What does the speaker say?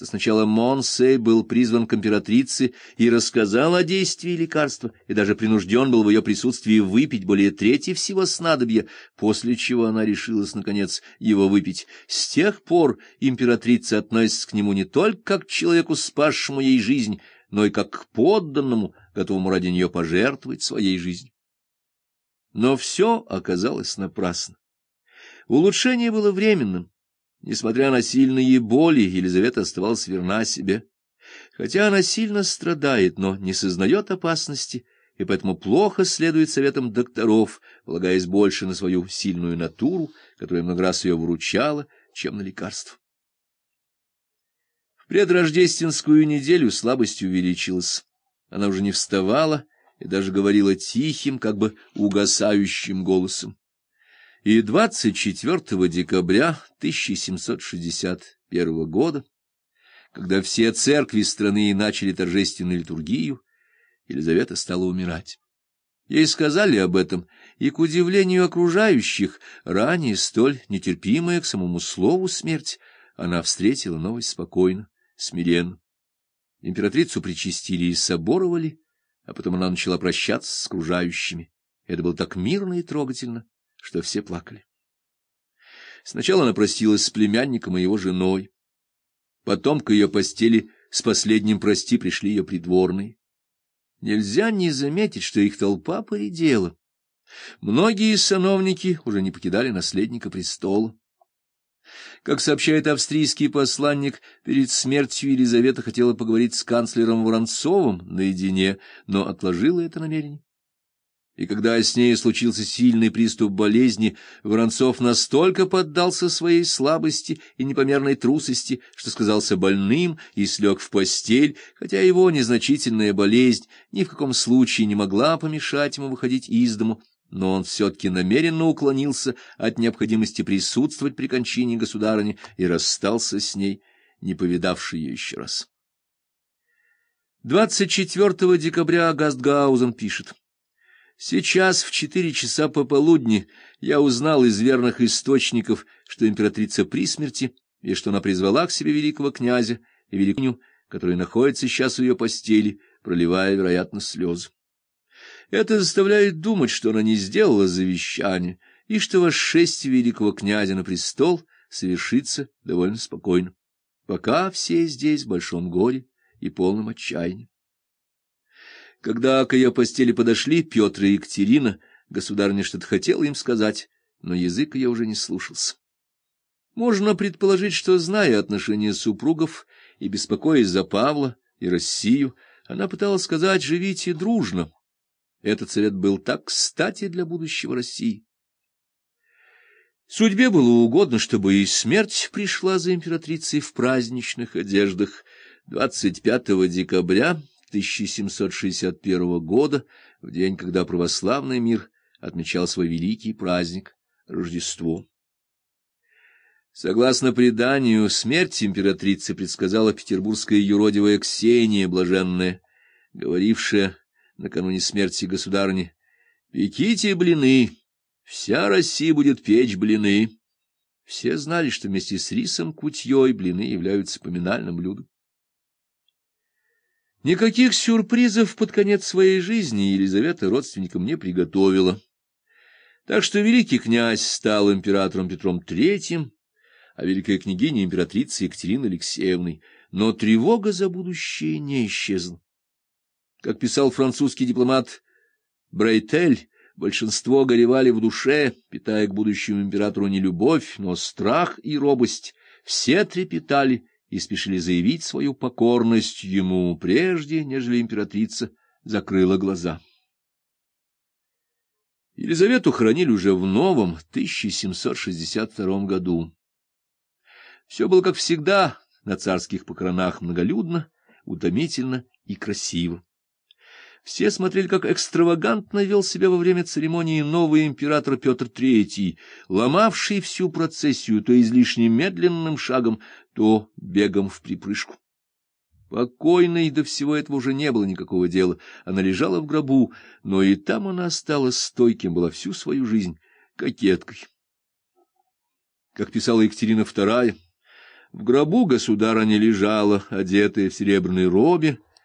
что сначала Монсей был призван к императрице и рассказал о действии лекарства, и даже принужден был в ее присутствии выпить более трети всего снадобья, после чего она решилась, наконец, его выпить. С тех пор императрица относится к нему не только как к человеку, спасшему ей жизнь, но и как к подданному, готовому ради нее пожертвовать своей жизнью. Но все оказалось напрасно. Улучшение было временным. Несмотря на сильные боли, Елизавета оставалась верна себе. Хотя она сильно страдает, но не сознает опасности, и поэтому плохо следует советам докторов, полагаясь больше на свою сильную натуру, которая много раз ее выручала, чем на лекарства. В предрождественскую неделю слабость увеличилась. Она уже не вставала и даже говорила тихим, как бы угасающим голосом и 24 декабря 1761 года, когда все церкви страны начали торжественную литургию, Елизавета стала умирать. Ей сказали об этом, и, к удивлению окружающих, ранее столь нетерпимая к самому слову смерть, она встретила новость спокойно, смиренно. Императрицу причастили и соборовали, а потом она начала прощаться с окружающими. Это было так мирно и трогательно что все плакали. Сначала она простилась с племянником и его женой. Потом к ее постели с последним прости пришли ее придворные. Нельзя не заметить, что их толпа поредела. Многие сановники уже не покидали наследника престола. Как сообщает австрийский посланник, перед смертью Елизавета хотела поговорить с канцлером Воронцовым наедине, но отложила это намерение и когда с ней случился сильный приступ болезни, Воронцов настолько поддался своей слабости и непомерной трусости, что сказался больным и слег в постель, хотя его незначительная болезнь ни в каком случае не могла помешать ему выходить из дому, но он все-таки намеренно уклонился от необходимости присутствовать при кончине государыни и расстался с ней, не повидавший ее еще раз. 24 декабря Гастгаузен пишет. Сейчас в четыре часа пополудни я узнал из верных источников, что императрица при смерти, и что она призвала к себе великого князя и великню, который находится сейчас у ее постели, проливая, вероятно, слезы. Это заставляет думать, что она не сделала завещание, и что восшествие великого князя на престол совершится довольно спокойно. Пока все здесь в большом горе и полном отчаянии. Когда к ее постели подошли Петр и Екатерина, государыня что-то хотела им сказать, но язык ее уже не слушался. Можно предположить, что, зная отношения супругов и беспокоясь за Павла и Россию, она пыталась сказать «живите дружно». Этот совет был так кстати для будущего России. Судьбе было угодно, чтобы и смерть пришла за императрицей в праздничных одеждах. 25 декабря 1761 года, в день, когда православный мир отмечал свой великий праздник — Рождество. Согласно преданию, смерть императрицы предсказала петербургская юродивая Ксения Блаженная, говорившая накануне смерти государни, «Пеките блины, вся Россия будет печь блины». Все знали, что вместе с рисом кутьей блины являются поминальным блюдом. Никаких сюрпризов под конец своей жизни Елизавета родственникам не приготовила. Так что великий князь стал императором Петром III, а великая княгиня императрицей Екатериной Алексеевной, но тревога за будущее не исчезла. Как писал французский дипломат Брейтель, большинство горевали в душе, питая к будущему императору не любовь, но страх и робость. Все трепетали и спешили заявить свою покорность ему прежде, нежели императрица закрыла глаза. Елизавету хоронили уже в новом 1762 году. Все было, как всегда, на царских похоронах многолюдно, утомительно и красиво. Все смотрели, как экстравагантно вел себя во время церемонии новый император Петр III, ломавший всю процессию то излишне медленным шагом, то бегом в припрыжку. Покойной до всего этого уже не было никакого дела. Она лежала в гробу, но и там она осталась стойким, была всю свою жизнь кокеткой. Как писала Екатерина II, В гробу государыня лежала, одетая в серебряной робе,